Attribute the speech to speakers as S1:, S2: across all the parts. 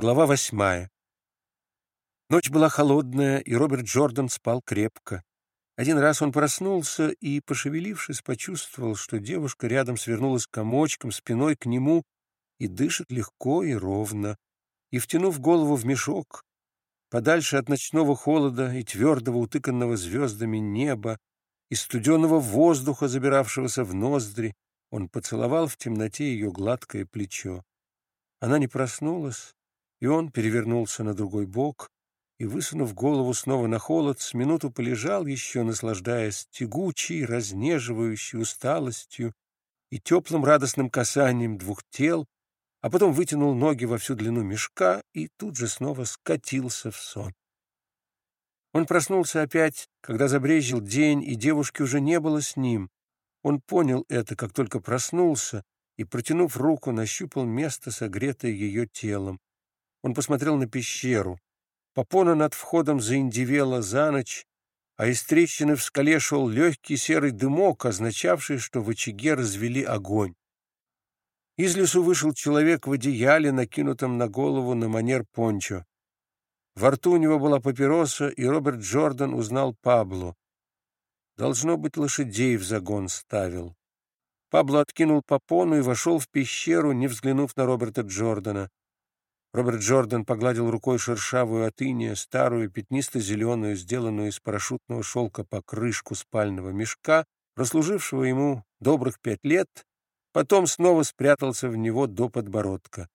S1: Глава восьмая. Ночь была холодная, и Роберт Джордан спал крепко. Один раз он проснулся и, пошевелившись, почувствовал, что девушка рядом свернулась комочком спиной к нему и дышит легко и ровно. И, втянув голову в мешок, подальше от ночного холода и твердого, утыканного звездами неба, и студенного воздуха, забиравшегося в ноздри, он поцеловал в темноте ее гладкое плечо. Она не проснулась, и он перевернулся на другой бок и, высунув голову снова на холод, с минуту полежал еще, наслаждаясь тягучей, разнеживающей усталостью и теплым радостным касанием двух тел, а потом вытянул ноги во всю длину мешка и тут же снова скатился в сон. Он проснулся опять, когда забрезжил день, и девушки уже не было с ним. Он понял это, как только проснулся, и, протянув руку, нащупал место, согретое ее телом. Он посмотрел на пещеру. Попона над входом заиндивела за ночь, а из трещины в скале шел легкий серый дымок, означавший, что в очаге развели огонь. Из лесу вышел человек в одеяле, накинутом на голову на манер пончо. Во рту у него была папироса, и Роберт Джордан узнал Пабло. Должно быть, лошадей в загон ставил. Пабло откинул попону и вошел в пещеру, не взглянув на Роберта Джордана. Роберт Джордан погладил рукой шершавую от старую пятнисто-зеленую, сделанную из парашютного шелка покрышку спального мешка, прослужившего ему добрых пять лет, потом снова спрятался в него до подбородка.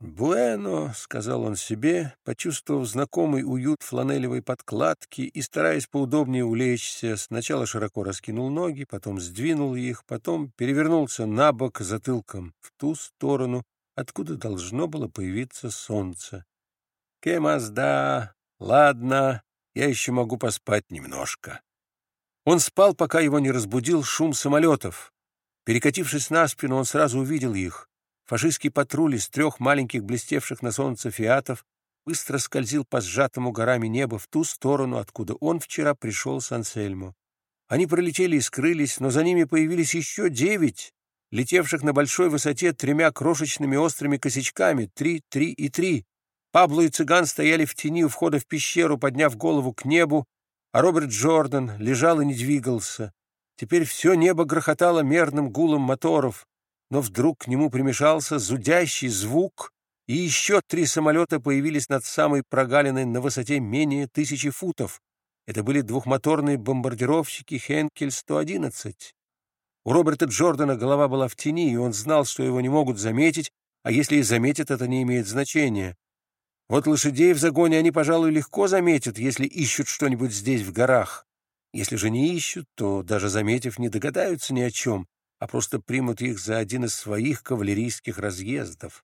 S1: «Буэно», — сказал он себе, почувствовав знакомый уют фланелевой подкладки и, стараясь поудобнее улечься, сначала широко раскинул ноги, потом сдвинул их, потом перевернулся на бок затылком в ту сторону, откуда должно было появиться солнце. «Кемазда! Ладно, я еще могу поспать немножко». Он спал, пока его не разбудил шум самолетов. Перекатившись на спину, он сразу увидел их. Фашистский патруль из трех маленьких блестевших на солнце фиатов быстро скользил по сжатому горами неба в ту сторону, откуда он вчера пришел с Ансельмо. Они пролетели и скрылись, но за ними появились еще девять, летевших на большой высоте тремя крошечными острыми косячками, три, три и три. Пабло и цыган стояли в тени у входа в пещеру, подняв голову к небу, а Роберт Джордан лежал и не двигался. Теперь все небо грохотало мерным гулом моторов, но вдруг к нему примешался зудящий звук, и еще три самолета появились над самой прогалиной на высоте менее тысячи футов. Это были двухмоторные бомбардировщики «Хенкель-111». У Роберта Джордана голова была в тени, и он знал, что его не могут заметить, а если и заметят, это не имеет значения. Вот лошадей в загоне они, пожалуй, легко заметят, если ищут что-нибудь здесь, в горах. Если же не ищут, то, даже заметив, не догадаются ни о чем, а просто примут их за один из своих кавалерийских разъездов.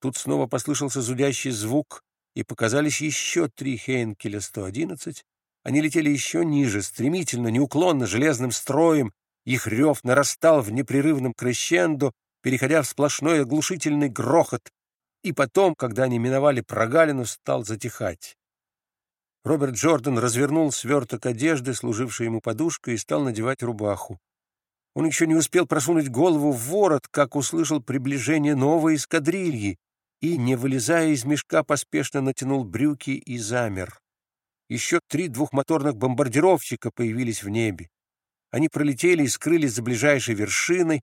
S1: Тут снова послышался зудящий звук, и показались еще три Хейнкеля-111. Они летели еще ниже, стремительно, неуклонно, железным строем, их рев нарастал в непрерывном крещендо, переходя в сплошной оглушительный грохот, и потом, когда они миновали прогалину, стал затихать. Роберт Джордан развернул сверток одежды, служивший ему подушкой, и стал надевать рубаху. Он еще не успел просунуть голову в ворот, как услышал приближение новой эскадрильи, и, не вылезая из мешка, поспешно натянул брюки и замер. Еще три двухмоторных бомбардировщика появились в небе. Они пролетели и скрылись за ближайшей вершиной,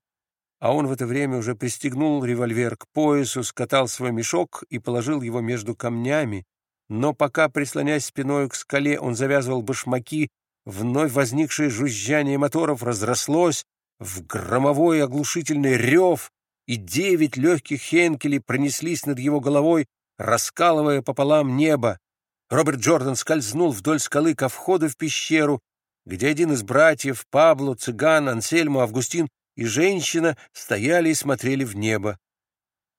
S1: а он в это время уже пристегнул револьвер к поясу, скатал свой мешок и положил его между камнями. Но пока, прислонясь спиной к скале, он завязывал башмаки, вновь возникшее жужжание моторов разрослось в громовой оглушительный рев, и девять легких хенкелей пронеслись над его головой, раскалывая пополам небо. Роберт Джордан скользнул вдоль скалы ко входу в пещеру где один из братьев, Пабло, цыган, Ансельмо, Августин и женщина стояли и смотрели в небо.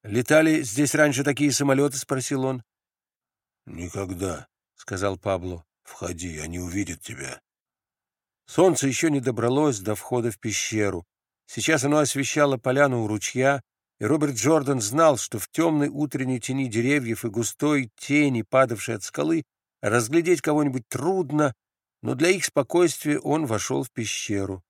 S1: «Летали здесь раньше такие самолеты?» — спросил он.
S2: «Никогда», — сказал Пабло. «Входи, они увидят тебя».
S1: Солнце еще не добралось до входа в пещеру. Сейчас оно освещало поляну у ручья, и Роберт Джордан знал, что в темной утренней тени деревьев и густой тени, падавшей от скалы, разглядеть кого-нибудь трудно, но для их спокойствия он вошел в пещеру.